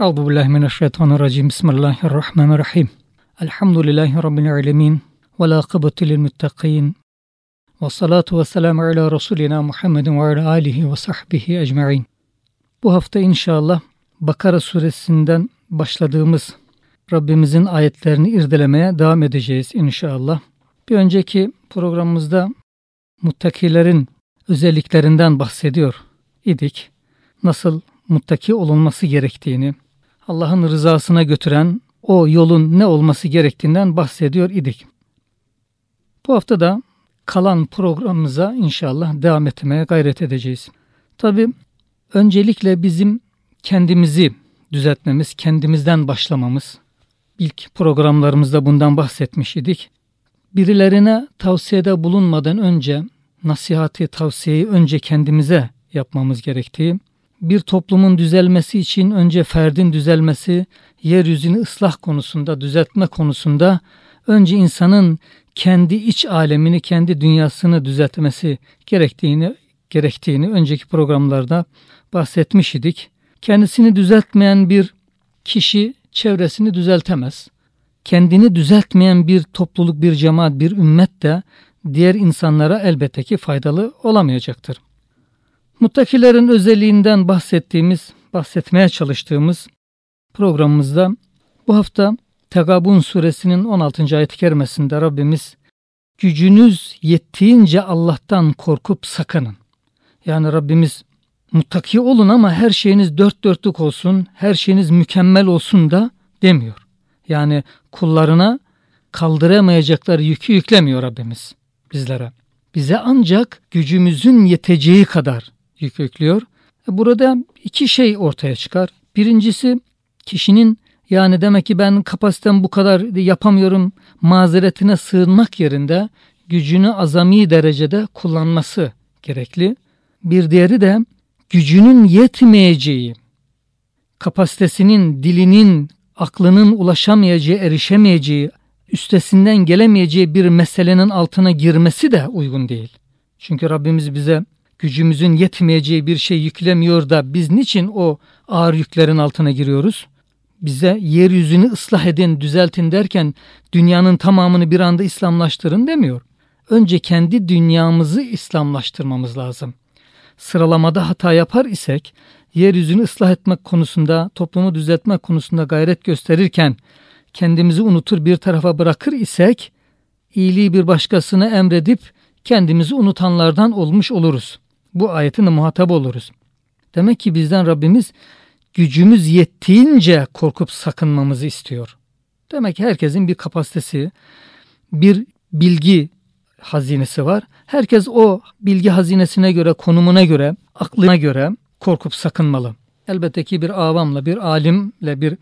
Euzu billahi mineşşeytanirracim. Bismillahirrahmanirrahim. Elhamdülillahi rabbil alamin. Ve la kıbatu lil muttaqin. Ve salatu ve selamu ala Resulina Muhammedin ve ala alihi ve sahbihi ecmaîn. Bu hafta inşallah Bakara suresinden başladığımız Rabbimizin ayetlerini irdelemeye devam edeceğiz inşallah. Bir önceki programımızda muttakilerin özelliklerinden bahsediyor idik. Nasıl muttaki olunması gerektiğini, Allah'ın rızasına götüren o yolun ne olması gerektiğinden bahsediyor idik. Bu hafta da kalan programımıza inşallah devam etmeye gayret edeceğiz. Tabi öncelikle bizim kendimizi düzeltmemiz, kendimizden başlamamız. İlk programlarımızda bundan bahsetmiş idik. Birilerine tavsiyede bulunmadan önce nasihati, tavsiyeyi önce kendimize yapmamız gerektiği, bir toplumun düzelmesi için önce ferdin düzelmesi, yeryüzünü ıslah konusunda, düzeltme konusunda önce insanın kendi iç alemini, kendi dünyasını düzeltmesi gerektiğini gerektiğini önceki programlarda bahsetmiş idik. Kendisini düzeltmeyen bir kişi çevresini düzeltemez. Kendini düzeltmeyen bir topluluk, bir cemaat, bir ümmet de diğer insanlara elbette ki faydalı olamayacaktır. Muttakilerin özelliğinden bahsettiğimiz, bahsetmeye çalıştığımız programımızda bu hafta Tegabun suresinin 16. ayet-i kerimesinde Rabbimiz gücünüz yettiğince Allah'tan korkup sakının. Yani Rabbimiz muttaki olun ama her şeyiniz dört dörtlük olsun, her şeyiniz mükemmel olsun da demiyor. Yani kullarına kaldıramayacakları yükü yüklemiyor Rabbimiz bizlere. Bize ancak gücümüzün yeteceği kadar yük yüklüyor. E, burada iki şey ortaya çıkar. Birincisi kişinin yani demek ki ben kapasitem bu kadar yapamıyorum mazeretine sığınmak yerinde gücünü azami derecede kullanması gerekli. Bir diğeri de gücünün yetmeyeceği, kapasitesinin, dilinin, aklının ulaşamayacağı, erişemeyeceği, üstesinden gelemeyeceği bir meselenin altına girmesi de uygun değil. Çünkü Rabbimiz bize gücümüzün yetmeyeceği bir şey yüklemiyor da biz niçin o ağır yüklerin altına giriyoruz? Bize yeryüzünü ıslah edin, düzeltin derken dünyanın tamamını bir anda İslamlaştırın demiyor. Önce kendi dünyamızı İslamlaştırmamız lazım. Sıralamada hata yapar isek, yeryüzünü ıslah etmek konusunda, toplumu düzeltmek konusunda gayret gösterirken kendimizi unutur bir tarafa bırakır isek, iyiliği bir başkasına emredip kendimizi unutanlardan olmuş oluruz. Bu ayetin muhatap oluruz. Demek ki bizden Rabbimiz gücümüz yettiğince korkup sakınmamızı istiyor. Demek ki herkesin bir kapasitesi, bir bilgi hazinesi var. Herkes o bilgi hazinesine göre, konumuna göre, aklına göre korkup sakınmalı. Elbette ki bir avamla, bir alimle, bir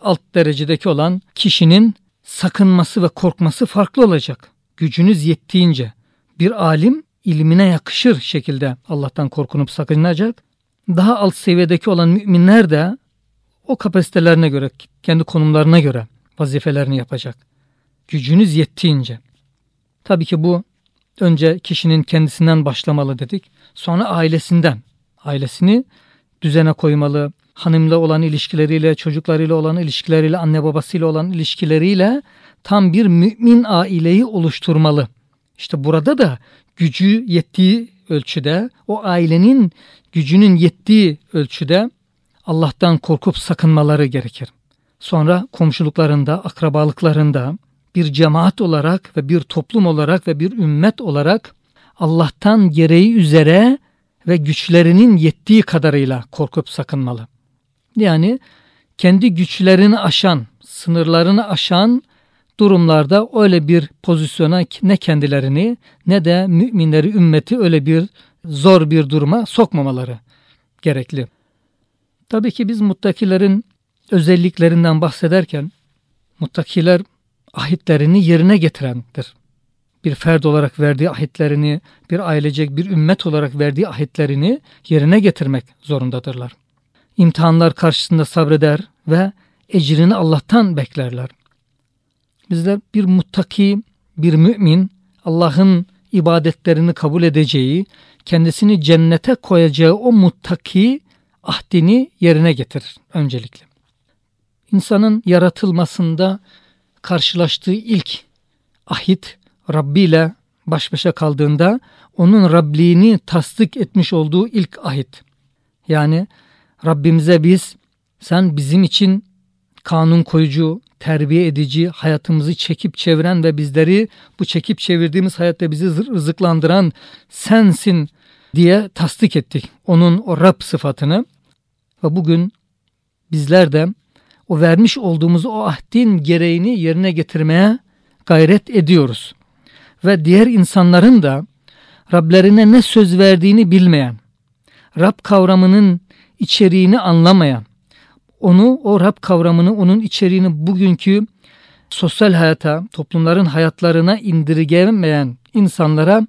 alt derecedeki olan kişinin sakınması ve korkması farklı olacak. Gücünüz yettiğince. Bir alim ilmine yakışır şekilde Allah'tan korkunup sakınacak. Daha alt seviyedeki olan müminler de o kapasitelerine göre, kendi konumlarına göre vazifelerini yapacak. Gücünüz yettiğince. Tabii ki bu önce kişinin kendisinden başlamalı dedik. Sonra ailesinden. Ailesini düzene koymalı. Hanımla olan ilişkileriyle, çocuklarıyla olan ilişkileriyle, anne babasıyla olan ilişkileriyle tam bir mümin aileyi oluşturmalı. İşte burada da gücü yettiği ölçüde, o ailenin gücünün yettiği ölçüde Allah'tan korkup sakınmaları gerekir. Sonra komşuluklarında, akrabalıklarında bir cemaat olarak ve bir toplum olarak ve bir ümmet olarak Allah'tan gereği üzere ve güçlerinin yettiği kadarıyla korkup sakınmalı. Yani kendi güçlerini aşan, sınırlarını aşan durumlarda öyle bir pozisyona ne kendilerini ne de müminleri, ümmeti öyle bir zor bir duruma sokmamaları gerekli. Tabii ki biz muttakilerin özelliklerinden bahsederken muttakiler ahitlerini yerine getirendir. Bir ferd olarak verdiği ahitlerini, bir ailecek, bir ümmet olarak verdiği ahitlerini yerine getirmek zorundadırlar. İmtihanlar karşısında sabreder ve ecrini Allah'tan beklerler. Bizler bir muttaki, bir mümin Allah'ın ibadetlerini kabul edeceği, kendisini cennete koyacağı o muttaki ahdini yerine getirir öncelikle. insanın yaratılmasında karşılaştığı ilk ahit Rabbi ile baş başa kaldığında onun Rabliğini tasdik etmiş olduğu ilk ahit. Yani Rabbimize biz sen bizim için kanun koyucu, terbiye edici, hayatımızı çekip çeviren ve bizleri bu çekip çevirdiğimiz hayatta bizi rızıklandıran sensin diye tasdik ettik. Onun o Rab sıfatını ve bugün bizler de o vermiş olduğumuz o ahdin gereğini yerine getirmeye gayret ediyoruz. Ve diğer insanların da Rablerine ne söz verdiğini bilmeyen, Rab kavramının içeriğini anlamayan, onu o Rab kavramını, onun içeriğini bugünkü sosyal hayata, toplumların hayatlarına indirgemeyen insanlara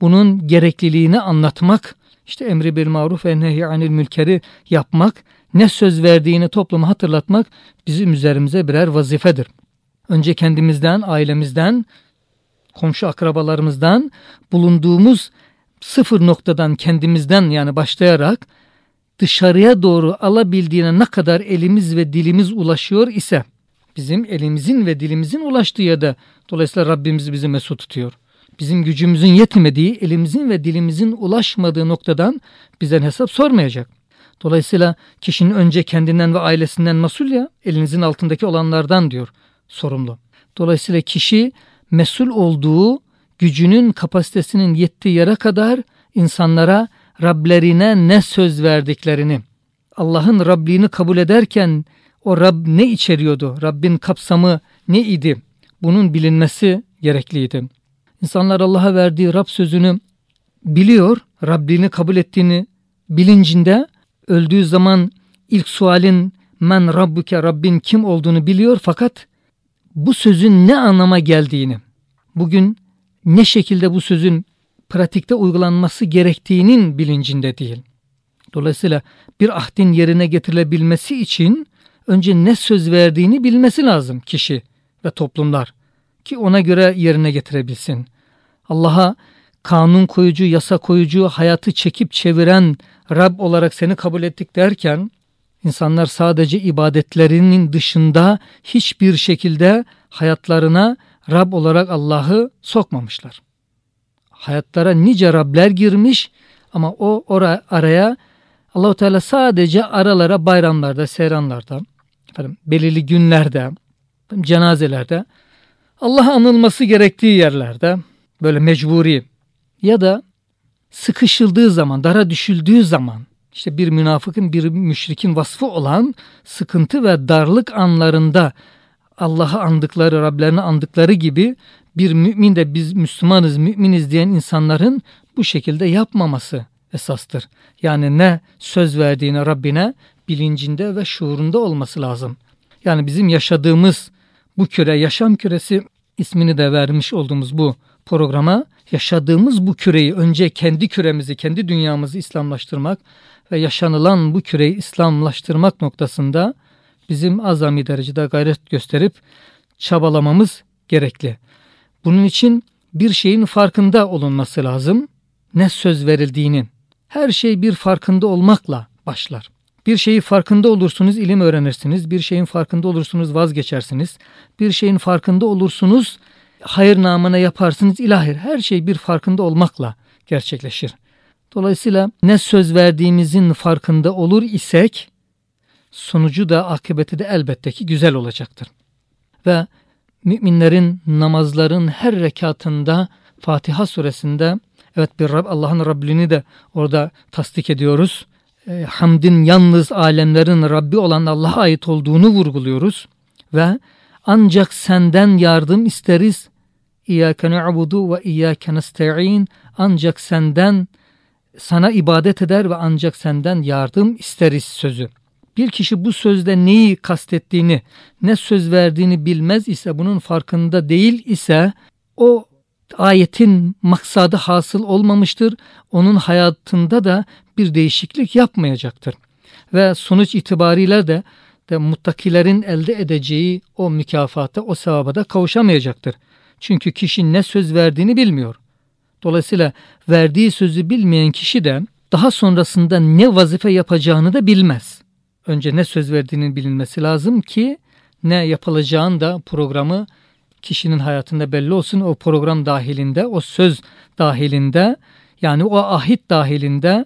bunun gerekliliğini anlatmak, işte emri bir maruf ve nehy anil mülkeri yapmak, ne söz verdiğini topluma hatırlatmak bizim üzerimize birer vazifedir. Önce kendimizden, ailemizden, komşu akrabalarımızdan bulunduğumuz sıfır noktadan kendimizden yani başlayarak dışarıya doğru alabildiğine ne kadar elimiz ve dilimiz ulaşıyor ise bizim elimizin ve dilimizin ulaştığı yerde dolayısıyla Rabbimiz bizi mesut tutuyor. Bizim gücümüzün yetmediği, elimizin ve dilimizin ulaşmadığı noktadan bizden hesap sormayacak. Dolayısıyla kişinin önce kendinden ve ailesinden mesul ya, elinizin altındaki olanlardan diyor sorumlu. Dolayısıyla kişi mesul olduğu gücünün kapasitesinin yettiği yere kadar insanlara Rablerine ne söz verdiklerini, Allah'ın Rabliğini kabul ederken o Rab ne içeriyordu, Rabbin kapsamı ne idi, bunun bilinmesi gerekliydi. İnsanlar Allah'a verdiği Rab sözünü biliyor, Rabliğini kabul ettiğini bilincinde, öldüğü zaman ilk sualin men Rabbuke Rabbin kim olduğunu biliyor? fakat bu sözün ne anlama geldiğini, bugün ne şekilde bu sözün pratikte uygulanması gerektiğinin bilincinde değil. Dolayısıyla bir ahdin yerine getirilebilmesi için önce ne söz verdiğini bilmesi lazım kişi ve toplumlar ki ona göre yerine getirebilsin. Allah'a kanun koyucu, yasa koyucu, hayatı çekip çeviren Rab olarak seni kabul ettik derken insanlar sadece ibadetlerinin dışında hiçbir şekilde hayatlarına Rab olarak Allah'ı sokmamışlar hayatlara nice Rabler girmiş ama o ora, araya Allahu Teala sadece aralara bayramlarda, seyranlarda, efendim, belirli günlerde, cenazelerde Allah anılması gerektiği yerlerde böyle mecburi ya da sıkışıldığı zaman, dara düşüldüğü zaman işte bir münafıkın, bir müşrikin vasfı olan sıkıntı ve darlık anlarında Allah'ı andıkları, Rablerini andıkları gibi bir mümin de biz Müslümanız, müminiz diyen insanların bu şekilde yapmaması esastır. Yani ne söz verdiğine Rabbine bilincinde ve şuurunda olması lazım. Yani bizim yaşadığımız bu küre, yaşam küresi ismini de vermiş olduğumuz bu programa yaşadığımız bu küreyi önce kendi küremizi, kendi dünyamızı İslamlaştırmak ve yaşanılan bu küreyi İslamlaştırmak noktasında bizim azami derecede gayret gösterip çabalamamız gerekli. Bunun için bir şeyin farkında olunması lazım. Ne söz verildiğinin. Her şey bir farkında olmakla başlar. Bir şeyi farkında olursunuz ilim öğrenirsiniz. Bir şeyin farkında olursunuz vazgeçersiniz. Bir şeyin farkında olursunuz hayır namına yaparsınız ilahir. Her şey bir farkında olmakla gerçekleşir. Dolayısıyla ne söz verdiğimizin farkında olur isek sonucu da akıbeti de elbette ki güzel olacaktır. Ve müminlerin namazların her rekatında Fatiha suresinde evet bir Rab Allah'ın Rabbini de orada tasdik ediyoruz. E, hamdin yalnız alemlerin Rabbi olan Allah'a ait olduğunu vurguluyoruz ve ancak senden yardım isteriz. İyyâke na'budu ve iyyâke nesta'in. Ancak senden sana ibadet eder ve ancak senden yardım isteriz sözü bir kişi bu sözde neyi kastettiğini, ne söz verdiğini bilmez ise, bunun farkında değil ise o ayetin maksadı hasıl olmamıştır. Onun hayatında da bir değişiklik yapmayacaktır. Ve sonuç itibariyle de, de muttakilerin elde edeceği o mükafata, o sevaba da kavuşamayacaktır. Çünkü kişi ne söz verdiğini bilmiyor. Dolayısıyla verdiği sözü bilmeyen kişi de daha sonrasında ne vazife yapacağını da bilmez önce ne söz verdiğinin bilinmesi lazım ki ne yapılacağını da programı kişinin hayatında belli olsun. O program dahilinde, o söz dahilinde yani o ahit dahilinde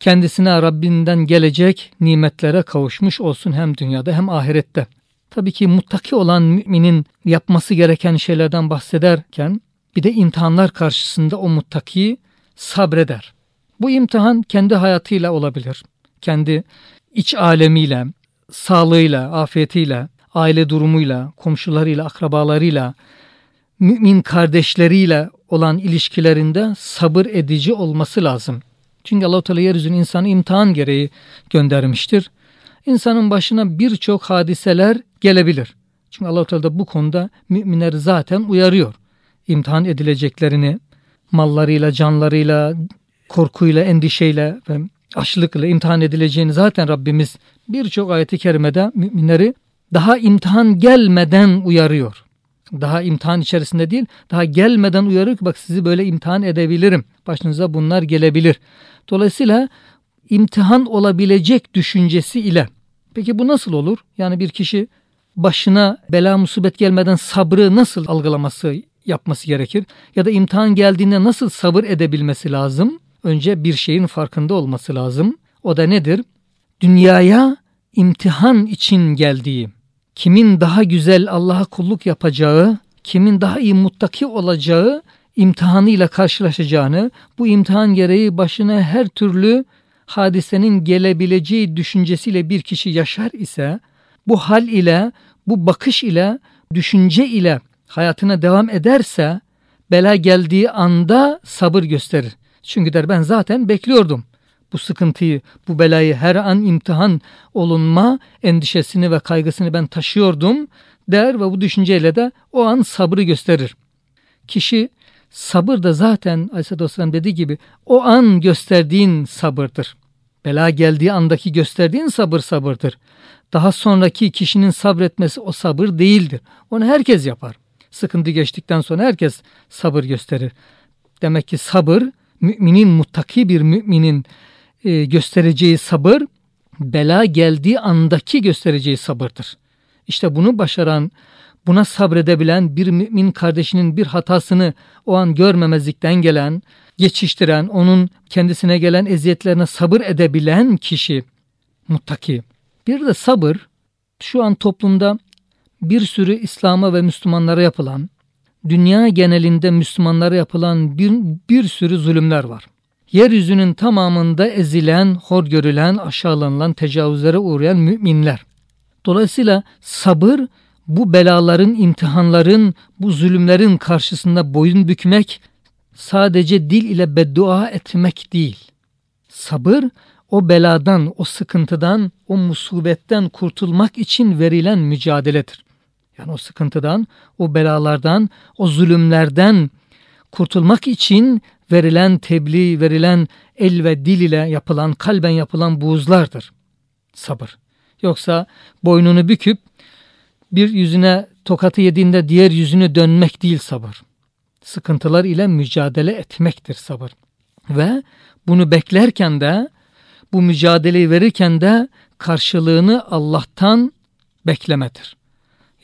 kendisine Rabbinden gelecek nimetlere kavuşmuş olsun hem dünyada hem ahirette. Tabii ki muttaki olan müminin yapması gereken şeylerden bahsederken bir de imtihanlar karşısında o muttaki sabreder. Bu imtihan kendi hayatıyla olabilir. Kendi iç alemiyle, sağlığıyla, afiyetiyle, aile durumuyla, komşularıyla, akrabalarıyla, mümin kardeşleriyle olan ilişkilerinde sabır edici olması lazım. Çünkü Allah-u Teala yeryüzünü insanı imtihan gereği göndermiştir. İnsanın başına birçok hadiseler gelebilir. Çünkü Allah-u Teala da bu konuda müminleri zaten uyarıyor. İmtihan edileceklerini mallarıyla, canlarıyla, korkuyla, endişeyle ve açlıkla imtihan edileceğini zaten Rabbimiz birçok ayeti kerimede müminleri daha imtihan gelmeden uyarıyor. Daha imtihan içerisinde değil, daha gelmeden uyarıyor ki bak sizi böyle imtihan edebilirim. Başınıza bunlar gelebilir. Dolayısıyla imtihan olabilecek düşüncesi ile. Peki bu nasıl olur? Yani bir kişi başına bela musibet gelmeden sabrı nasıl algılaması, yapması gerekir? Ya da imtihan geldiğinde nasıl sabır edebilmesi lazım? Önce bir şeyin farkında olması lazım. O da nedir? Dünyaya imtihan için geldiği, kimin daha güzel Allah'a kulluk yapacağı, kimin daha iyi muttaki olacağı imtihanıyla karşılaşacağını, bu imtihan gereği başına her türlü hadisenin gelebileceği düşüncesiyle bir kişi yaşar ise, bu hal ile, bu bakış ile, düşünce ile hayatına devam ederse, bela geldiği anda sabır gösterir. Çünkü der ben zaten bekliyordum bu sıkıntıyı, bu belayı her an imtihan olunma endişesini ve kaygısını ben taşıyordum der ve bu düşünceyle de o an sabrı gösterir. Kişi sabır da zaten Aleyhisselatü Vesselam dediği gibi o an gösterdiğin sabırdır. Bela geldiği andaki gösterdiğin sabır sabırdır. Daha sonraki kişinin sabretmesi o sabır değildir. Onu herkes yapar. Sıkıntı geçtikten sonra herkes sabır gösterir. Demek ki sabır müminin muttaki bir müminin e, göstereceği sabır bela geldiği andaki göstereceği sabırdır. İşte bunu başaran, buna sabredebilen bir mümin kardeşinin bir hatasını o an görmemezlikten gelen, geçiştiren, onun kendisine gelen eziyetlerine sabır edebilen kişi muttaki. Bir de sabır şu an toplumda bir sürü İslam'a ve Müslümanlara yapılan, dünya genelinde Müslümanlara yapılan bir, bir sürü zulümler var yeryüzünün tamamında ezilen, hor görülen, aşağılanılan, tecavüzlere uğrayan müminler. Dolayısıyla sabır bu belaların, imtihanların, bu zulümlerin karşısında boyun bükmek sadece dil ile beddua etmek değil. Sabır o beladan, o sıkıntıdan, o musibetten kurtulmak için verilen mücadeledir. Yani o sıkıntıdan, o belalardan, o zulümlerden kurtulmak için verilen tebliğ, verilen el ve dil ile yapılan, kalben yapılan buğuzlardır. Sabır. Yoksa boynunu büküp bir yüzüne tokatı yediğinde diğer yüzünü dönmek değil sabır. Sıkıntılar ile mücadele etmektir sabır. Ve bunu beklerken de bu mücadeleyi verirken de karşılığını Allah'tan beklemedir.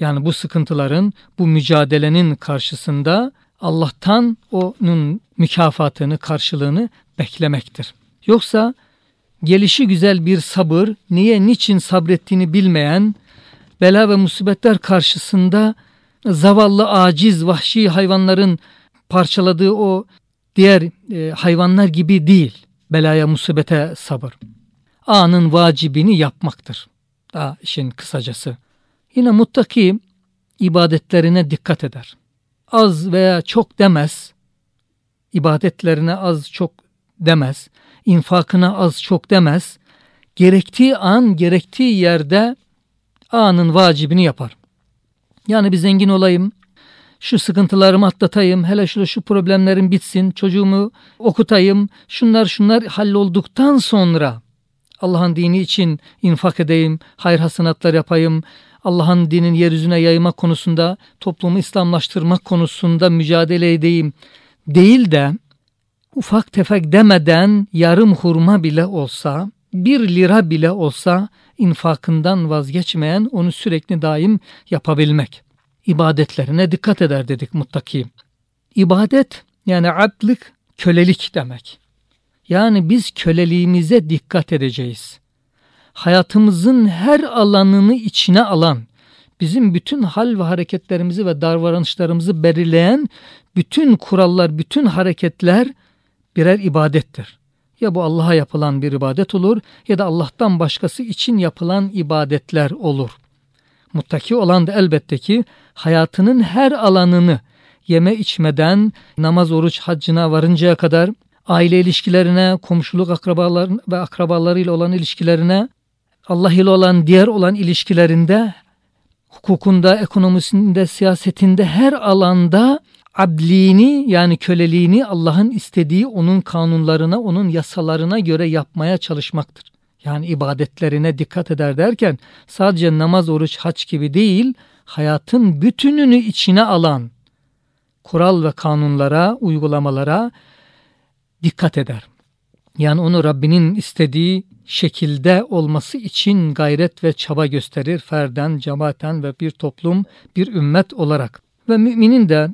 Yani bu sıkıntıların, bu mücadelenin karşısında Allah'tan onun mükafatını, karşılığını beklemektir. Yoksa gelişi güzel bir sabır, niye, niçin sabrettiğini bilmeyen, bela ve musibetler karşısında zavallı, aciz, vahşi hayvanların parçaladığı o diğer e, hayvanlar gibi değil. Belaya, musibete sabır. Anın vacibini yapmaktır. Daha işin kısacası. Yine muttaki ibadetlerine dikkat eder az veya çok demez. ibadetlerine az çok demez. infakına az çok demez. Gerektiği an, gerektiği yerde anın vacibini yapar. Yani bir zengin olayım, şu sıkıntılarımı atlatayım, hele şu, şu problemlerim bitsin, çocuğumu okutayım, şunlar şunlar hallolduktan sonra Allah'ın dini için infak edeyim, hayır hasenatlar yapayım, Allah'ın dinin yeryüzüne yayma konusunda, toplumu İslamlaştırmak konusunda mücadele edeyim değil de ufak tefek demeden yarım hurma bile olsa, bir lira bile olsa infakından vazgeçmeyen, onu sürekli daim yapabilmek. İbadetlerine dikkat eder dedik muttaki. İbadet yani abdlık kölelik demek. Yani biz köleliğimize dikkat edeceğiz. Hayatımızın her alanını içine alan, bizim bütün hal ve hareketlerimizi ve davranışlarımızı belirleyen bütün kurallar, bütün hareketler birer ibadettir. Ya bu Allah'a yapılan bir ibadet olur ya da Allah'tan başkası için yapılan ibadetler olur. Muttaki olan da elbette ki hayatının her alanını yeme içmeden namaz, oruç, haccına varıncaya kadar aile ilişkilerine, komşuluk akrabalar ve akrabalarıyla olan ilişkilerine, Allah ile olan diğer olan ilişkilerinde, hukukunda, ekonomisinde, siyasetinde her alanda abdliğini yani köleliğini Allah'ın istediği onun kanunlarına, onun yasalarına göre yapmaya çalışmaktır. Yani ibadetlerine dikkat eder derken sadece namaz, oruç, haç gibi değil, hayatın bütününü içine alan kural ve kanunlara, uygulamalara dikkat eder. Yani onu Rabbinin istediği şekilde olması için gayret ve çaba gösterir ferden, cemaaten ve bir toplum, bir ümmet olarak. Ve müminin de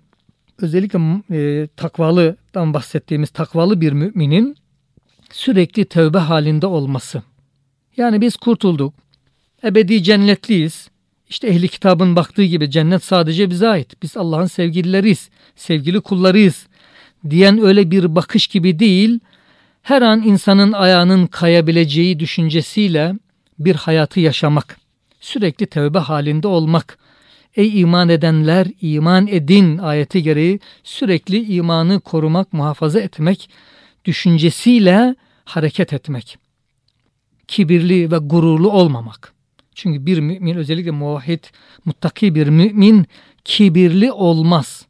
özellikle e, takvalıdan bahsettiğimiz takvalı bir müminin sürekli tövbe halinde olması. Yani biz kurtulduk, ebedi cennetliyiz. İşte ehli kitabın baktığı gibi cennet sadece bize ait. Biz Allah'ın sevgilileriyiz, sevgili kullarıyız diyen öyle bir bakış gibi değil, her an insanın ayağının kayabileceği düşüncesiyle bir hayatı yaşamak, sürekli tövbe halinde olmak, Ey iman edenler iman edin ayeti gereği sürekli imanı korumak, muhafaza etmek düşüncesiyle hareket etmek. Kibirli ve gururlu olmamak. Çünkü bir mümin özellikle muvahhid, muttaki bir mümin kibirli olmaz.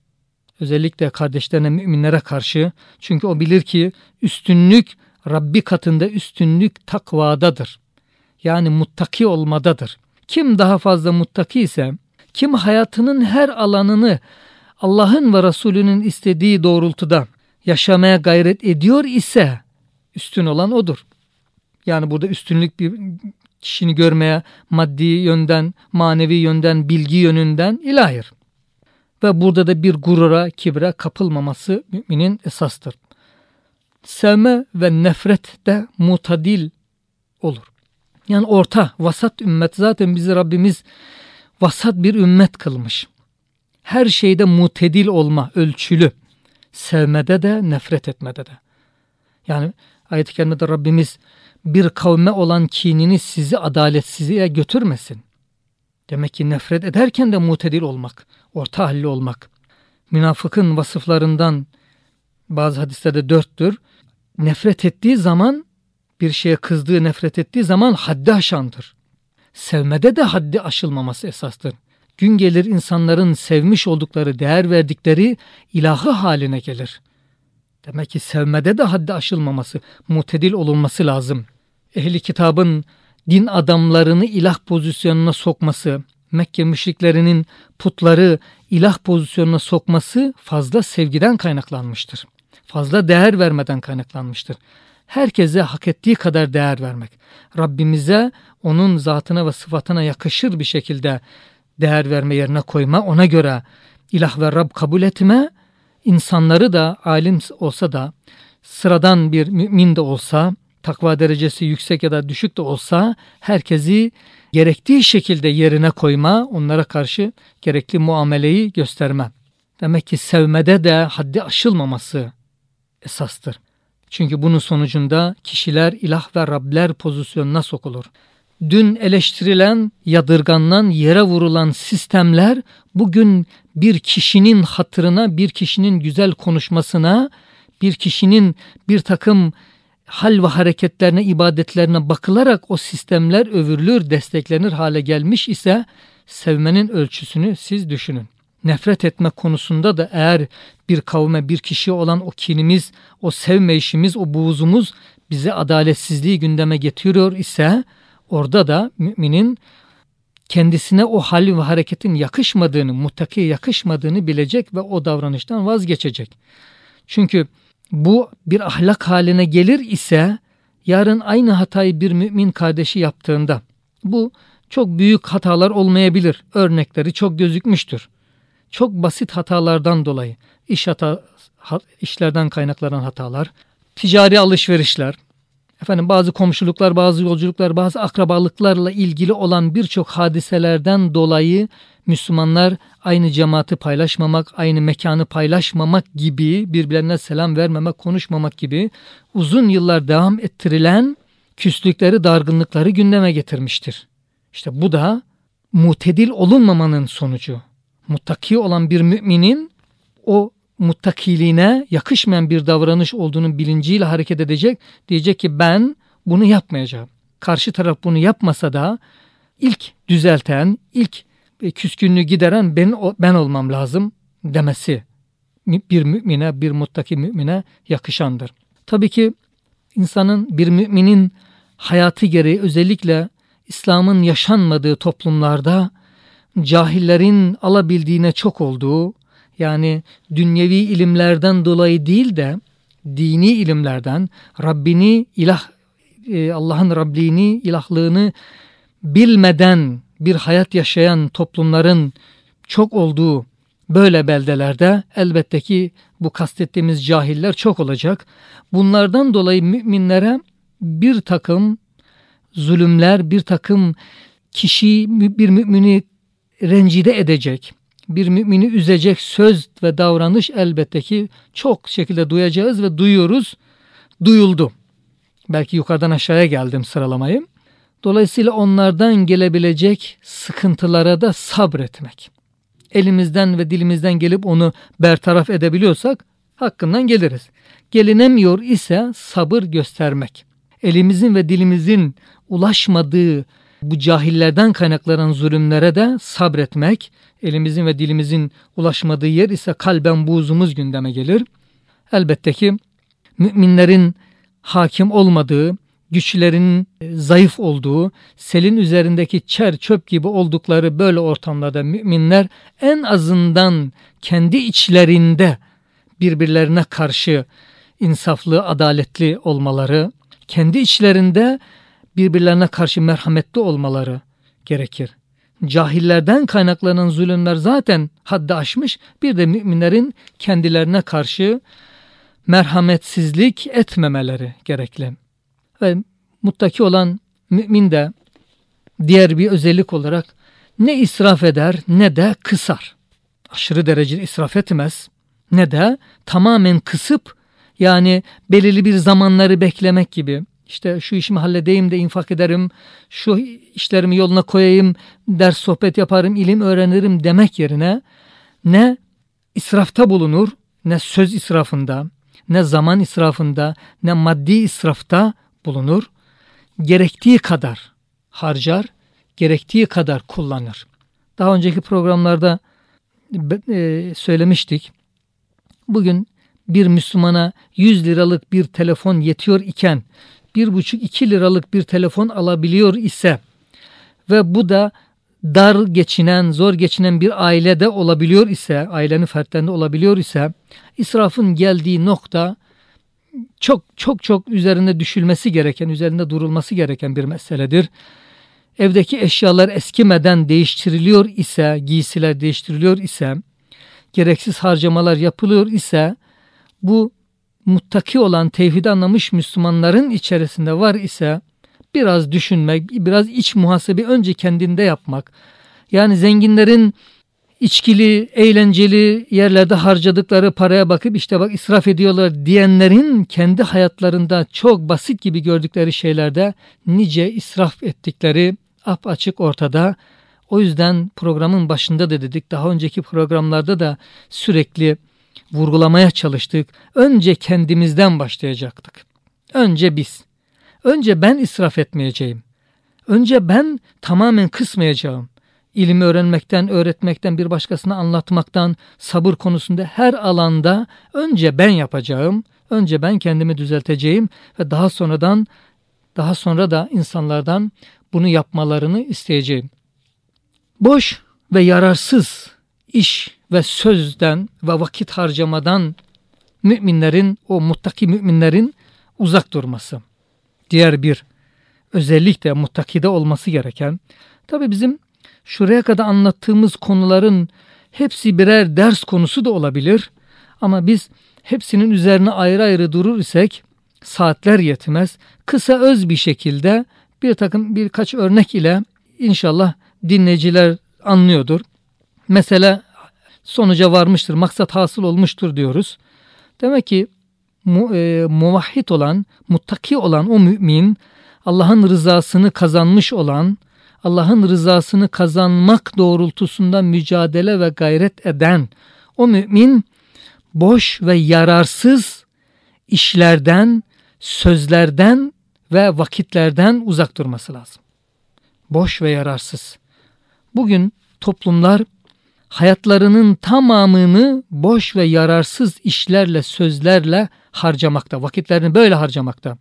Özellikle kardeşlerine, müminlere karşı. Çünkü o bilir ki üstünlük Rabbi katında üstünlük takvadadır. Yani muttaki olmadadır. Kim daha fazla muttaki ise kim hayatının her alanını Allah'ın ve Resulünün istediği doğrultuda yaşamaya gayret ediyor ise üstün olan odur. Yani burada üstünlük bir kişini görmeye maddi yönden, manevi yönden, bilgi yönünden ilahir. Ve burada da bir gurura, kibre kapılmaması müminin esastır. Sevme ve nefret de mutadil olur. Yani orta, vasat ümmet zaten bizi Rabbimiz vasat bir ümmet kılmış. Her şeyde mutedil olma, ölçülü. Sevmede de, nefret etmede de. Yani ayet-i kerimede Rabbimiz bir kavme olan kinini sizi adaletsizliğe götürmesin. Demek ki nefret ederken de mutedil olmak, orta halli olmak. Münafıkın vasıflarından bazı hadislerde dörttür. Nefret ettiği zaman bir şeye kızdığı, nefret ettiği zaman haddi aşandır sevmede de haddi aşılmaması esastır. Gün gelir insanların sevmiş oldukları, değer verdikleri ilahı haline gelir. Demek ki sevmede de haddi aşılmaması, mutedil olunması lazım. Ehli kitabın din adamlarını ilah pozisyonuna sokması, Mekke müşriklerinin putları ilah pozisyonuna sokması fazla sevgiden kaynaklanmıştır. Fazla değer vermeden kaynaklanmıştır herkese hak ettiği kadar değer vermek. Rabbimize onun zatına ve sıfatına yakışır bir şekilde değer verme yerine koyma, ona göre ilah ve Rab kabul etme, insanları da alim olsa da, sıradan bir mümin de olsa, takva derecesi yüksek ya da düşük de olsa, herkesi gerektiği şekilde yerine koyma, onlara karşı gerekli muameleyi gösterme. Demek ki sevmede de haddi aşılmaması esastır. Çünkü bunun sonucunda kişiler ilah ve Rabler pozisyonuna sokulur. Dün eleştirilen, yadırganlan, yere vurulan sistemler bugün bir kişinin hatırına, bir kişinin güzel konuşmasına, bir kişinin bir takım hal ve hareketlerine, ibadetlerine bakılarak o sistemler övülür, desteklenir hale gelmiş ise sevmenin ölçüsünü siz düşünün nefret etme konusunda da eğer bir kavme bir kişi olan o kinimiz, o sevmeyişimiz, o buğzumuz bize adaletsizliği gündeme getiriyor ise orada da müminin kendisine o hal ve hareketin yakışmadığını, muttakiye yakışmadığını bilecek ve o davranıştan vazgeçecek. Çünkü bu bir ahlak haline gelir ise yarın aynı hatayı bir mümin kardeşi yaptığında Bu çok büyük hatalar olmayabilir. Örnekleri çok gözükmüştür. Çok basit hatalardan dolayı iş hata, işlerden kaynaklanan hatalar, ticari alışverişler, efendim bazı komşuluklar, bazı yolculuklar, bazı akrabalıklarla ilgili olan birçok hadiselerden dolayı Müslümanlar aynı cemaati paylaşmamak, aynı mekanı paylaşmamak gibi, birbirlerine selam vermemek, konuşmamak gibi uzun yıllar devam ettirilen küslükleri, dargınlıkları gündeme getirmiştir. İşte bu da mutedil olunmamanın sonucu. Muttaki olan bir müminin o muttakiliğine yakışmayan bir davranış olduğunu bilinciyle hareket edecek. Diyecek ki ben bunu yapmayacağım. Karşı taraf bunu yapmasa da ilk düzelten, ilk küskünlüğü gideren ben, ben olmam lazım demesi bir mümine, bir muttaki mümine yakışandır. Tabii ki insanın, bir müminin hayatı gereği özellikle İslam'ın yaşanmadığı toplumlarda cahillerin alabildiğine çok olduğu, yani dünyevi ilimlerden dolayı değil de dini ilimlerden Rabbini ilah e, Allah'ın Rabbini ilahlığını bilmeden bir hayat yaşayan toplumların çok olduğu böyle beldelerde elbette ki bu kastettiğimiz cahiller çok olacak. Bunlardan dolayı müminlere bir takım zulümler, bir takım kişi bir mümini rencide edecek, bir mümini üzecek söz ve davranış elbette ki çok şekilde duyacağız ve duyuyoruz. Duyuldu. Belki yukarıdan aşağıya geldim sıralamayı. Dolayısıyla onlardan gelebilecek sıkıntılara da sabretmek. Elimizden ve dilimizden gelip onu bertaraf edebiliyorsak hakkından geliriz. Gelinemiyor ise sabır göstermek. Elimizin ve dilimizin ulaşmadığı bu cahillerden kaynaklanan zulümlere de sabretmek, elimizin ve dilimizin ulaşmadığı yer ise kalben buğzumuz gündeme gelir. Elbette ki müminlerin hakim olmadığı, güçlerinin e, zayıf olduğu, selin üzerindeki çer çöp gibi oldukları böyle ortamlarda müminler en azından kendi içlerinde birbirlerine karşı insaflı, adaletli olmaları, kendi içlerinde birbirlerine karşı merhametli olmaları gerekir. Cahillerden kaynaklanan zulümler zaten haddi aşmış. Bir de müminlerin kendilerine karşı merhametsizlik etmemeleri gerekli. Ve muttaki olan mümin de diğer bir özellik olarak ne israf eder ne de kısar. Aşırı derecede israf etmez ne de tamamen kısıp yani belirli bir zamanları beklemek gibi işte şu işimi halledeyim de infak ederim, şu işlerimi yoluna koyayım, ders sohbet yaparım, ilim öğrenirim demek yerine ne israfta bulunur, ne söz israfında, ne zaman israfında, ne maddi israfta bulunur. Gerektiği kadar harcar, gerektiği kadar kullanır. Daha önceki programlarda e, söylemiştik. Bugün bir Müslümana 100 liralık bir telefon yetiyor iken bir buçuk iki liralık bir telefon alabiliyor ise ve bu da dar geçinen, zor geçinen bir ailede olabiliyor ise, ailenin fertlerinde olabiliyor ise israfın geldiği nokta çok çok çok üzerinde düşülmesi gereken, üzerinde durulması gereken bir meseledir. Evdeki eşyalar eskimeden değiştiriliyor ise, giysiler değiştiriliyor ise, gereksiz harcamalar yapılıyor ise bu muttaki olan tevhid anlamış Müslümanların içerisinde var ise biraz düşünmek, biraz iç muhasebe önce kendinde yapmak. Yani zenginlerin içkili, eğlenceli yerlerde harcadıkları paraya bakıp işte bak israf ediyorlar diyenlerin kendi hayatlarında çok basit gibi gördükleri şeylerde nice israf ettikleri açık ortada. O yüzden programın başında da dedik, daha önceki programlarda da sürekli vurgulamaya çalıştık. Önce kendimizden başlayacaktık. Önce biz. Önce ben israf etmeyeceğim. Önce ben tamamen kısmayacağım. İlimi öğrenmekten, öğretmekten, bir başkasına anlatmaktan, sabır konusunda her alanda önce ben yapacağım. Önce ben kendimi düzelteceğim ve daha sonradan daha sonra da insanlardan bunu yapmalarını isteyeceğim. Boş ve yararsız iş ve sözden ve vakit harcamadan müminlerin, o muttaki müminlerin uzak durması. Diğer bir özellikle muttakide olması gereken. Tabi bizim şuraya kadar anlattığımız konuların hepsi birer ders konusu da olabilir. Ama biz hepsinin üzerine ayrı ayrı durur isek saatler yetmez. Kısa öz bir şekilde bir takım birkaç örnek ile inşallah dinleyiciler anlıyordur. Mesela sonuca varmıştır, maksat hasıl olmuştur diyoruz. Demek ki mu, e, muvahhid olan, muttaki olan o mümin, Allah'ın rızasını kazanmış olan, Allah'ın rızasını kazanmak doğrultusunda mücadele ve gayret eden o mümin boş ve yararsız işlerden, sözlerden ve vakitlerden uzak durması lazım. Boş ve yararsız. Bugün toplumlar hayatlarının tamamını boş ve yararsız işlerle, sözlerle harcamakta. Vakitlerini böyle harcamakta.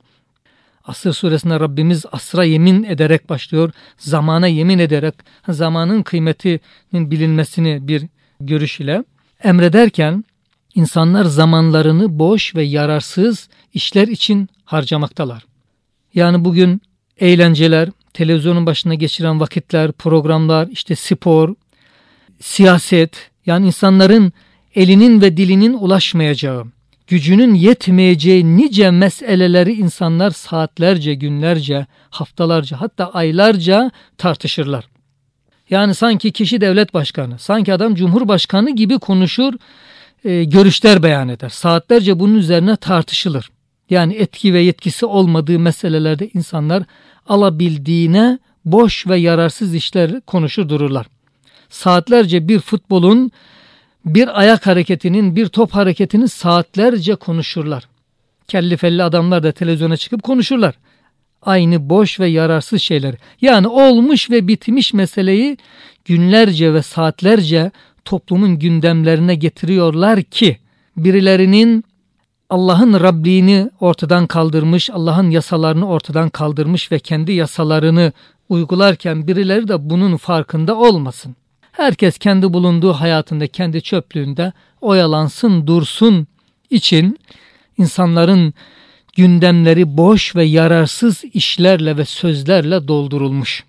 Asır suresinde Rabbimiz asra yemin ederek başlıyor. Zamana yemin ederek zamanın kıymetinin bilinmesini bir görüş ile emrederken insanlar zamanlarını boş ve yararsız işler için harcamaktalar. Yani bugün eğlenceler, televizyonun başına geçiren vakitler, programlar, işte spor, siyaset, yani insanların elinin ve dilinin ulaşmayacağı, gücünün yetmeyeceği nice meseleleri insanlar saatlerce, günlerce, haftalarca hatta aylarca tartışırlar. Yani sanki kişi devlet başkanı, sanki adam cumhurbaşkanı gibi konuşur, e, görüşler beyan eder. Saatlerce bunun üzerine tartışılır. Yani etki ve yetkisi olmadığı meselelerde insanlar alabildiğine boş ve yararsız işler konuşur dururlar. Saatlerce bir futbolun, bir ayak hareketinin, bir top hareketini saatlerce konuşurlar. Kelli felli adamlar da televizyona çıkıp konuşurlar. Aynı boş ve yararsız şeyler. Yani olmuş ve bitmiş meseleyi günlerce ve saatlerce toplumun gündemlerine getiriyorlar ki birilerinin Allah'ın Rabliğini ortadan kaldırmış, Allah'ın yasalarını ortadan kaldırmış ve kendi yasalarını uygularken birileri de bunun farkında olmasın. Herkes kendi bulunduğu hayatında, kendi çöplüğünde oyalansın, dursun için insanların gündemleri boş ve yararsız işlerle ve sözlerle doldurulmuş.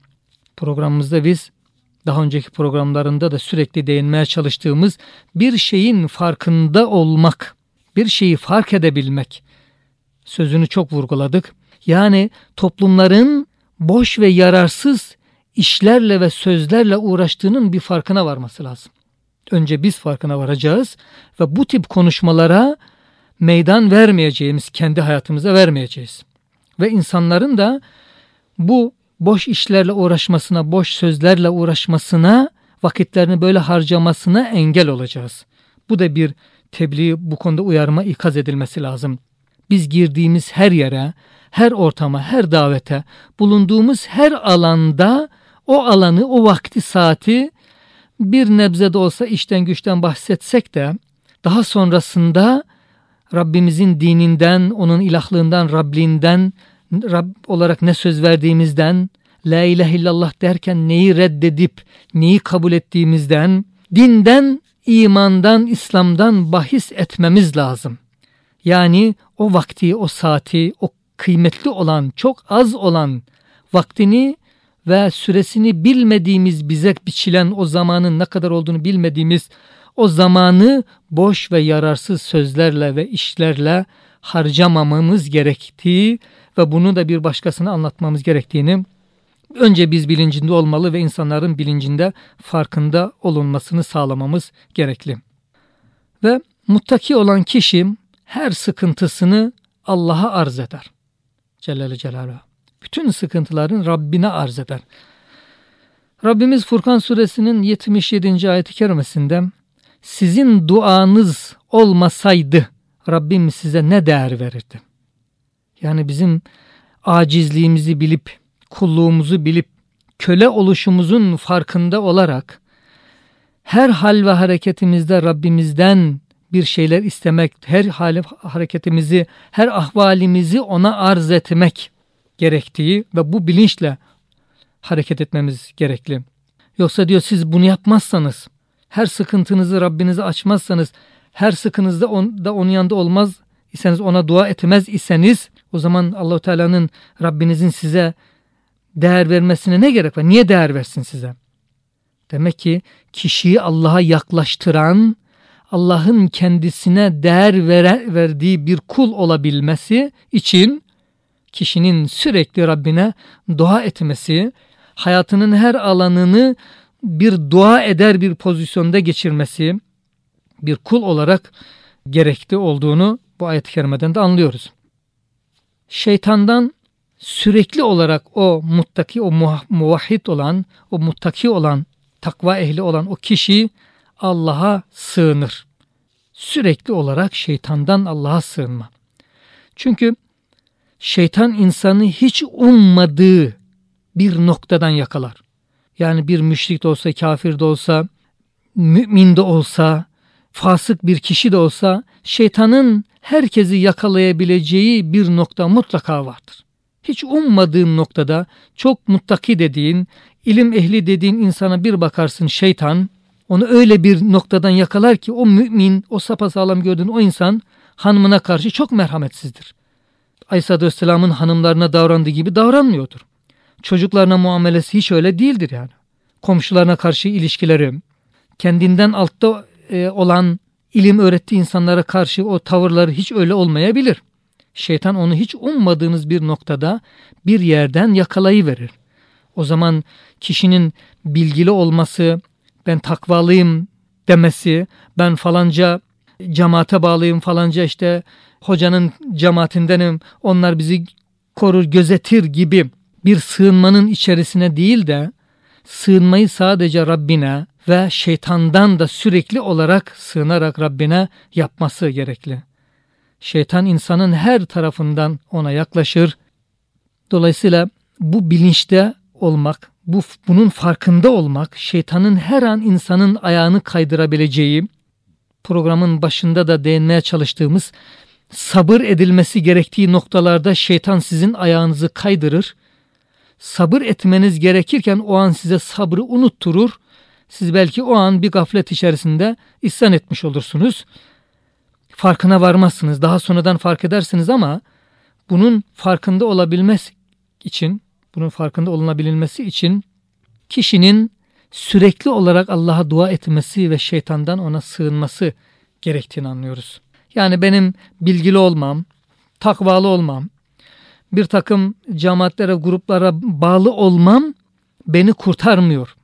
Programımızda biz daha önceki programlarında da sürekli değinmeye çalıştığımız bir şeyin farkında olmak, bir şeyi fark edebilmek sözünü çok vurguladık. Yani toplumların boş ve yararsız işlerle ve sözlerle uğraştığının bir farkına varması lazım. Önce biz farkına varacağız ve bu tip konuşmalara meydan vermeyeceğimiz, kendi hayatımıza vermeyeceğiz. Ve insanların da bu boş işlerle uğraşmasına, boş sözlerle uğraşmasına, vakitlerini böyle harcamasına engel olacağız. Bu da bir tebliğ, bu konuda uyarma, ikaz edilmesi lazım. Biz girdiğimiz her yere, her ortama, her davete, bulunduğumuz her alanda o alanı, o vakti, saati bir nebze de olsa işten güçten bahsetsek de daha sonrasında Rabbimizin dininden, onun ilahlığından, Rabliğinden, Rab olarak ne söz verdiğimizden, La ilahe illallah derken neyi reddedip neyi kabul ettiğimizden, dinden, imandan, İslam'dan bahis etmemiz lazım. Yani o vakti, o saati, o kıymetli olan, çok az olan vaktini ve süresini bilmediğimiz bize biçilen o zamanın ne kadar olduğunu bilmediğimiz o zamanı boş ve yararsız sözlerle ve işlerle harcamamamız gerektiği ve bunu da bir başkasına anlatmamız gerektiğini önce biz bilincinde olmalı ve insanların bilincinde farkında olunmasını sağlamamız gerekli. Ve muttaki olan kişi her sıkıntısını Allah'a arz eder. Celle Celaluhu. Bütün sıkıntıların Rabbine arz eder. Rabbimiz Furkan suresinin 77. ayeti kerimesinde sizin duanız olmasaydı Rabbim size ne değer verirdi? Yani bizim acizliğimizi bilip, kulluğumuzu bilip, köle oluşumuzun farkında olarak her hal ve hareketimizde Rabbimizden bir şeyler istemek, her hal hareketimizi, her ahvalimizi ona arz etmek gerektiği ve bu bilinçle hareket etmemiz gerekli. Yoksa diyor siz bunu yapmazsanız, her sıkıntınızı Rabbinize açmazsanız, her sıkınızda on, da onun yanında olmaz iseniz ona dua etmez iseniz o zaman Allahu Teala'nın Rabbinizin size değer vermesine ne gerek var? Niye değer versin size? Demek ki kişiyi Allah'a yaklaştıran, Allah'ın kendisine değer vere, verdiği bir kul olabilmesi için kişinin sürekli Rabbine dua etmesi, hayatının her alanını bir dua eder bir pozisyonda geçirmesi, bir kul olarak gerekli olduğunu bu ayet-i kerimeden de anlıyoruz. Şeytandan sürekli olarak o muttaki, o muvahhid olan, o muttaki olan, takva ehli olan o kişi Allah'a sığınır. Sürekli olarak şeytandan Allah'a sığınma. Çünkü şeytan insanı hiç ummadığı bir noktadan yakalar. Yani bir müşrik de olsa, kafir de olsa, mümin de olsa, fasık bir kişi de olsa şeytanın herkesi yakalayabileceği bir nokta mutlaka vardır. Hiç ummadığın noktada çok muttaki dediğin, ilim ehli dediğin insana bir bakarsın şeytan onu öyle bir noktadan yakalar ki o mümin, o sapasağlam gördüğün o insan hanımına karşı çok merhametsizdir. Aleyhisselatü Vesselam'ın hanımlarına davrandığı gibi davranmıyordur. Çocuklarına muamelesi hiç öyle değildir yani. Komşularına karşı ilişkileri, kendinden altta e, olan ilim öğrettiği insanlara karşı o tavırları hiç öyle olmayabilir. Şeytan onu hiç ummadığınız bir noktada bir yerden yakalayıverir. O zaman kişinin bilgili olması, ben takvalıyım demesi, ben falanca cemaate bağlıyım, falanca işte hocanın cemaatindenim, onlar bizi korur, gözetir gibi bir sığınmanın içerisine değil de sığınmayı sadece Rabbine ve şeytandan da sürekli olarak sığınarak Rabbine yapması gerekli. Şeytan insanın her tarafından ona yaklaşır. Dolayısıyla bu bilinçte olmak, bu bunun farkında olmak, şeytanın her an insanın ayağını kaydırabileceği, programın başında da değinmeye çalıştığımız sabır edilmesi gerektiği noktalarda şeytan sizin ayağınızı kaydırır. Sabır etmeniz gerekirken o an size sabrı unutturur. Siz belki o an bir gaflet içerisinde isyan etmiş olursunuz. Farkına varmazsınız. Daha sonradan fark edersiniz ama bunun farkında olabilmesi için, bunun farkında olunabilmesi için kişinin sürekli olarak Allah'a dua etmesi ve şeytandan ona sığınması gerektiğini anlıyoruz. Yani benim bilgili olmam, takvalı olmam, bir takım cemaatlere, gruplara bağlı olmam beni kurtarmıyor.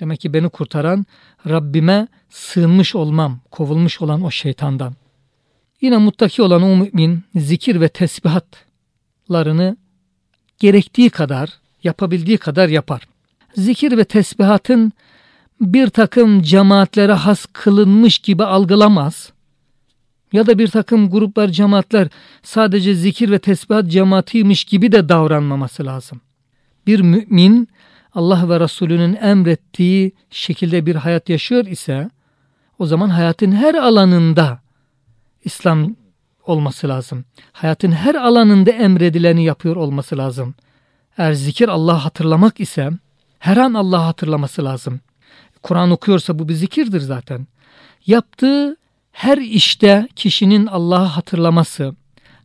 Demek ki beni kurtaran Rabbime sığınmış olmam, kovulmuş olan o şeytandan. Yine muttaki olan o mümin zikir ve tesbihatlarını gerektiği kadar, yapabildiği kadar yapar. Zikir ve tesbihatın bir takım cemaatlere has kılınmış gibi algılamaz ya da bir takım gruplar, cemaatler sadece zikir ve tesbihat cemaatiymiş gibi de davranmaması lazım. Bir mümin Allah ve Resulünün emrettiği şekilde bir hayat yaşıyor ise o zaman hayatın her alanında İslam olması lazım. Hayatın her alanında emredileni yapıyor olması lazım. Eğer zikir Allah hatırlamak ise her an Allah hatırlaması lazım. Kur'an okuyorsa bu bir zikirdir zaten. Yaptığı her işte kişinin Allah'ı hatırlaması,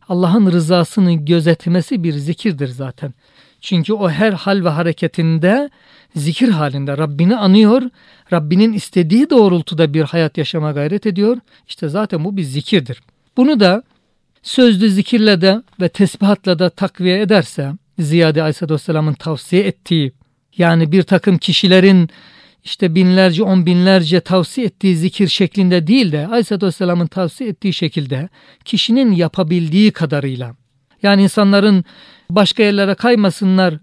Allah'ın rızasını gözetmesi bir zikirdir zaten. Çünkü o her hal ve hareketinde zikir halinde Rabbini anıyor, Rabbinin istediği doğrultuda bir hayat yaşama gayret ediyor. İşte zaten bu bir zikirdir. Bunu da sözlü zikirle de ve tesbihatla da takviye ederse, Ziyade Aleyhisselam'ın tavsiye ettiği, yani bir takım kişilerin işte binlerce on binlerce tavsiye ettiği zikir şeklinde değil de Aleyhisselatü Vesselam'ın tavsiye ettiği şekilde kişinin yapabildiği kadarıyla yani insanların başka yerlere kaymasınlar,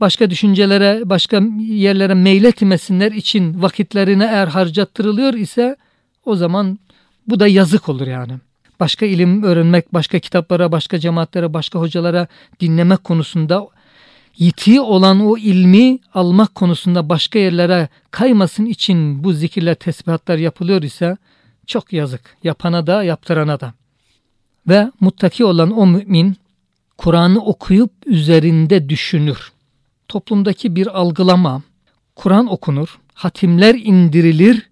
başka düşüncelere, başka yerlere meyletmesinler için vakitlerine eğer harcattırılıyor ise o zaman bu da yazık olur yani. Başka ilim öğrenmek, başka kitaplara, başka cemaatlere, başka hocalara dinlemek konusunda yitiği olan o ilmi almak konusunda başka yerlere kaymasın için bu zikirler, tesbihatlar yapılıyor ise çok yazık. Yapana da yaptırana da. Ve muttaki olan o mümin Kur'an'ı okuyup üzerinde düşünür. Toplumdaki bir algılama, Kur'an okunur, hatimler indirilir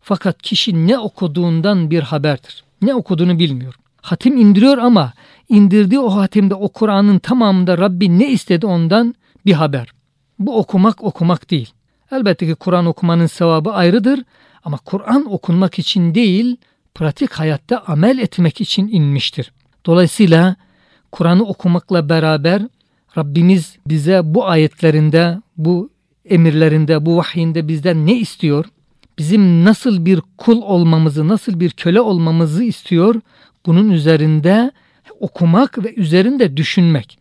fakat kişi ne okuduğundan bir haberdir. Ne okuduğunu bilmiyor. Hatim indiriyor ama indirdiği o hatimde o Kur'an'ın tamamında Rabbi ne istedi ondan bir haber. Bu okumak okumak değil. Elbette ki Kur'an okumanın sevabı ayrıdır ama Kur'an okunmak için değil, pratik hayatta amel etmek için inmiştir. Dolayısıyla Kur'an'ı okumakla beraber Rabbimiz bize bu ayetlerinde, bu emirlerinde, bu vahyinde bizden ne istiyor? Bizim nasıl bir kul olmamızı, nasıl bir köle olmamızı istiyor? Bunun üzerinde okumak ve üzerinde düşünmek.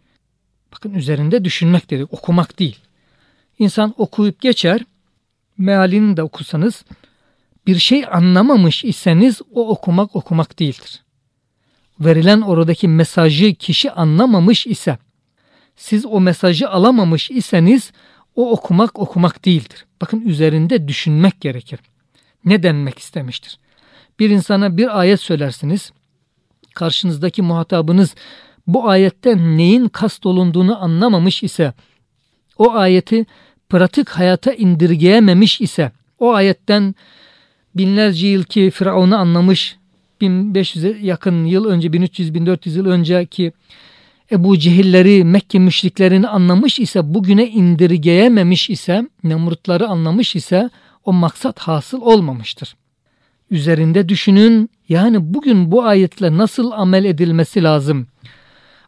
Bakın üzerinde düşünmek dedik, okumak değil. İnsan okuyup geçer, mealini de okusanız, bir şey anlamamış iseniz o okumak okumak değildir. Verilen oradaki mesajı kişi anlamamış ise, siz o mesajı alamamış iseniz o okumak okumak değildir. Bakın üzerinde düşünmek gerekir. Ne denmek istemiştir? Bir insana bir ayet söylersiniz. Karşınızdaki muhatabınız bu ayette neyin kast olunduğunu anlamamış ise, o ayeti pratik hayata indirgeyememiş ise, o ayetten binlerce yıl ki Firavun'u anlamış, 1500'e yakın yıl önce, 1300-1400 yıl önceki Ebu Cehilleri, Mekke müşriklerini anlamış ise, bugüne indirgeyememiş ise, Nemrutları anlamış ise o maksat hasıl olmamıştır. Üzerinde düşünün, yani bugün bu ayetle nasıl amel edilmesi lazım?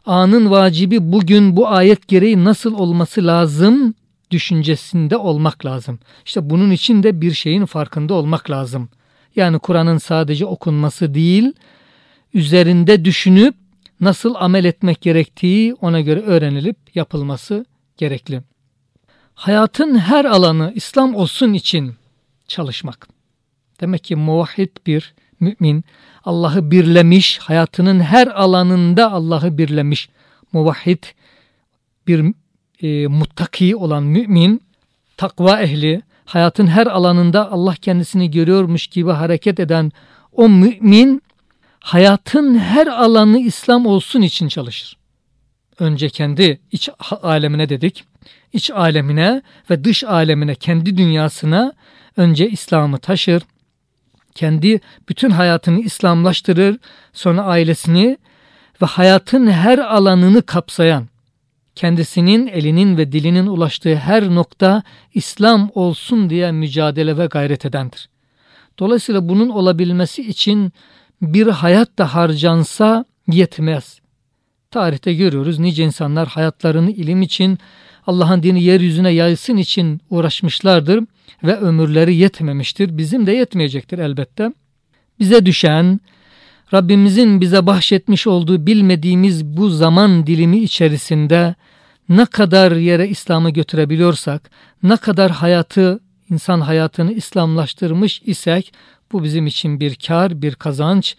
Anın vacibi bugün bu ayet gereği nasıl olması lazım? Düşüncesinde olmak lazım. İşte bunun için de bir şeyin farkında olmak lazım. Yani Kur'an'ın sadece okunması değil, üzerinde düşünüp nasıl amel etmek gerektiği ona göre öğrenilip yapılması gerekli. Hayatın her alanı İslam olsun için çalışmak. Demek ki muvahhid bir mümin Allah'ı birlemiş, hayatının her alanında Allah'ı birlemiş. Muvahhid bir e, muttaki olan mümin, takva ehli, hayatın her alanında Allah kendisini görüyormuş gibi hareket eden o mümin hayatın her alanı İslam olsun için çalışır. Önce kendi iç alemine dedik, iç alemine ve dış alemine, kendi dünyasına önce İslam'ı taşır, kendi bütün hayatını İslamlaştırır, sonra ailesini ve hayatın her alanını kapsayan, kendisinin elinin ve dilinin ulaştığı her nokta İslam olsun diye mücadele ve gayret edendir. Dolayısıyla bunun olabilmesi için bir hayat da harcansa yetmez. Tarihte görüyoruz nice insanlar hayatlarını ilim için, Allah'ın dini yeryüzüne yaysın için uğraşmışlardır ve ömürleri yetmemiştir. Bizim de yetmeyecektir elbette. Bize düşen, Rabbimizin bize bahşetmiş olduğu bilmediğimiz bu zaman dilimi içerisinde ne kadar yere İslam'ı götürebiliyorsak, ne kadar hayatı, insan hayatını İslamlaştırmış isek bu bizim için bir kar, bir kazanç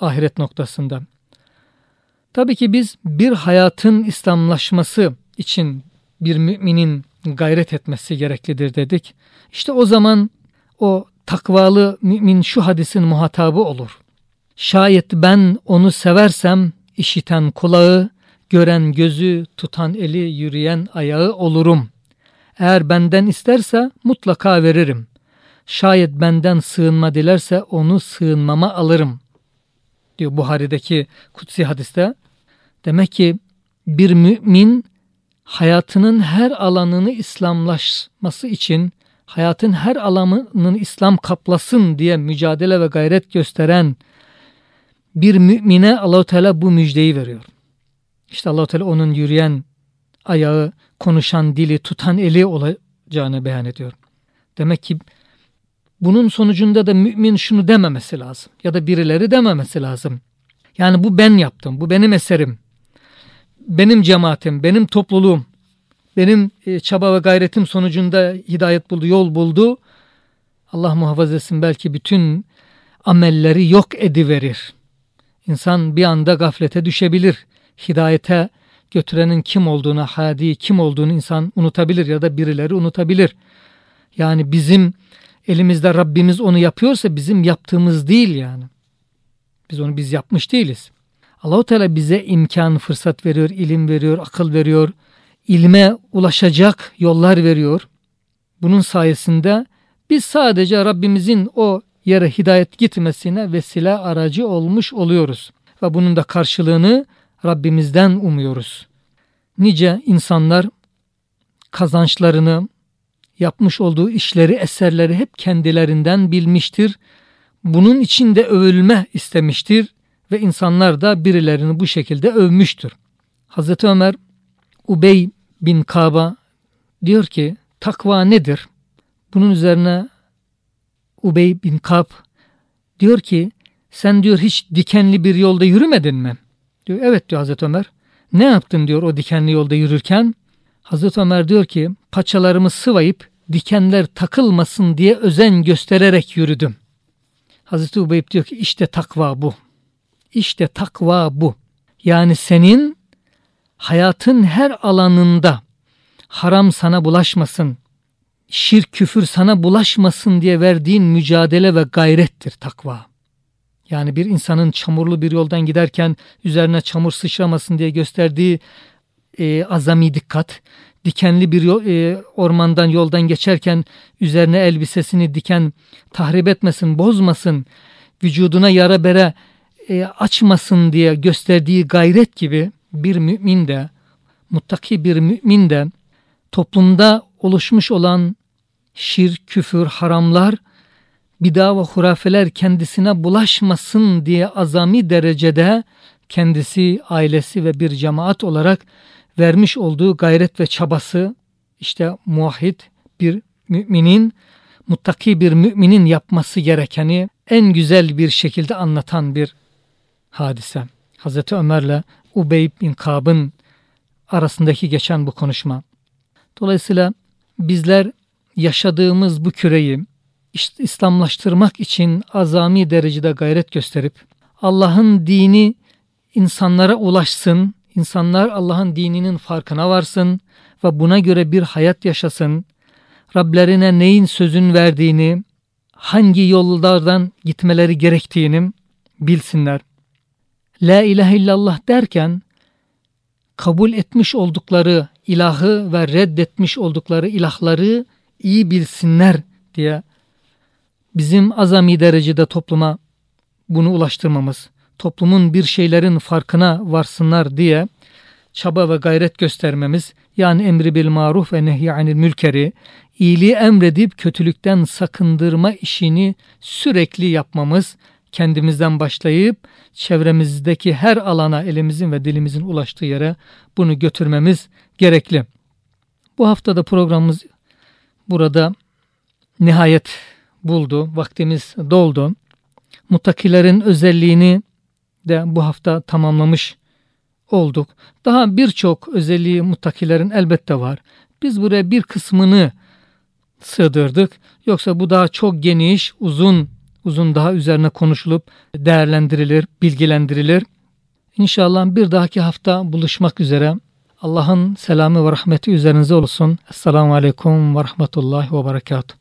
ahiret noktasında. Tabii ki biz bir hayatın İslamlaşması için bir müminin gayret etmesi gereklidir dedik. İşte o zaman o takvalı mümin şu hadisin muhatabı olur. Şayet ben onu seversem işiten kulağı, gören gözü, tutan eli, yürüyen ayağı olurum. Eğer benden isterse mutlaka veririm. Şayet benden sığınma dilerse onu sığınmama alırım. Diyor Buhari'deki kutsi hadiste. Demek ki bir mümin hayatının her alanını İslamlaşması için hayatın her alanının İslam kaplasın diye mücadele ve gayret gösteren bir mümine Allahu Teala bu müjdeyi veriyor. İşte Allahu Teala onun yürüyen ayağı, konuşan dili, tutan eli olacağını beyan ediyor. Demek ki bunun sonucunda da mümin şunu dememesi lazım ya da birileri dememesi lazım. Yani bu ben yaptım, bu benim eserim benim cemaatim, benim topluluğum, benim e, çaba ve gayretim sonucunda hidayet buldu, yol buldu. Allah muhafaza etsin belki bütün amelleri yok ediverir. İnsan bir anda gaflete düşebilir. Hidayete götürenin kim olduğunu, hadi kim olduğunu insan unutabilir ya da birileri unutabilir. Yani bizim elimizde Rabbimiz onu yapıyorsa bizim yaptığımız değil yani. Biz onu biz yapmış değiliz. Allahu Teala bize imkan, fırsat veriyor, ilim veriyor, akıl veriyor, ilme ulaşacak yollar veriyor. Bunun sayesinde biz sadece Rabbimizin o yere hidayet gitmesine vesile aracı olmuş oluyoruz. Ve bunun da karşılığını Rabbimizden umuyoruz. Nice insanlar kazançlarını, yapmış olduğu işleri, eserleri hep kendilerinden bilmiştir. Bunun için de övülme istemiştir ve insanlar da birilerini bu şekilde övmüştür. Hazreti Ömer Ubey bin Kaba diyor ki takva nedir? Bunun üzerine Ubey bin Kab diyor ki sen diyor hiç dikenli bir yolda yürümedin mi? Diyor evet diyor Hazreti Ömer. Ne yaptın diyor o dikenli yolda yürürken? Hazreti Ömer diyor ki paçalarımı sıvayıp dikenler takılmasın diye özen göstererek yürüdüm. Hazreti Ubeyb diyor ki işte takva bu. İşte takva bu. Yani senin hayatın her alanında haram sana bulaşmasın, şirk küfür sana bulaşmasın diye verdiğin mücadele ve gayrettir takva. Yani bir insanın çamurlu bir yoldan giderken üzerine çamur sıçramasın diye gösterdiği e, azami dikkat, dikenli bir yol, e, ormandan yoldan geçerken üzerine elbisesini diken tahrip etmesin, bozmasın, vücuduna yara bere e, açmasın diye gösterdiği gayret gibi bir mümin de, muttaki bir mümin de toplumda oluşmuş olan şir, küfür, haramlar, bida ve hurafeler kendisine bulaşmasın diye azami derecede kendisi, ailesi ve bir cemaat olarak vermiş olduğu gayret ve çabası işte muahhid bir müminin, muttaki bir müminin yapması gerekeni en güzel bir şekilde anlatan bir hadise. Hazreti Ömer'le Ubey bin Kab'ın arasındaki geçen bu konuşma. Dolayısıyla bizler yaşadığımız bu küreyi İslamlaştırmak için azami derecede gayret gösterip Allah'ın dini insanlara ulaşsın, insanlar Allah'ın dininin farkına varsın ve buna göre bir hayat yaşasın. Rablerine neyin sözün verdiğini, hangi yollardan gitmeleri gerektiğini bilsinler. La ilahe illallah derken kabul etmiş oldukları ilahı ve reddetmiş oldukları ilahları iyi bilsinler diye bizim azami derecede topluma bunu ulaştırmamız, toplumun bir şeylerin farkına varsınlar diye çaba ve gayret göstermemiz, yani emri bil maruf ve nehy anil mülkeri, iyiliği emredip kötülükten sakındırma işini sürekli yapmamız, kendimizden başlayıp çevremizdeki her alana elimizin ve dilimizin ulaştığı yere bunu götürmemiz gerekli. Bu haftada programımız burada nihayet buldu. Vaktimiz doldu. Muttakilerin özelliğini de bu hafta tamamlamış olduk. Daha birçok özelliği muttakilerin elbette var. Biz buraya bir kısmını sığdırdık. Yoksa bu daha çok geniş, uzun, uzun daha üzerine konuşulup değerlendirilir, bilgilendirilir. İnşallah bir dahaki hafta buluşmak üzere. Allah'ın selamı ve rahmeti üzerinize olsun. Esselamu Aleyküm ve Rahmetullahi ve Berekatuhu.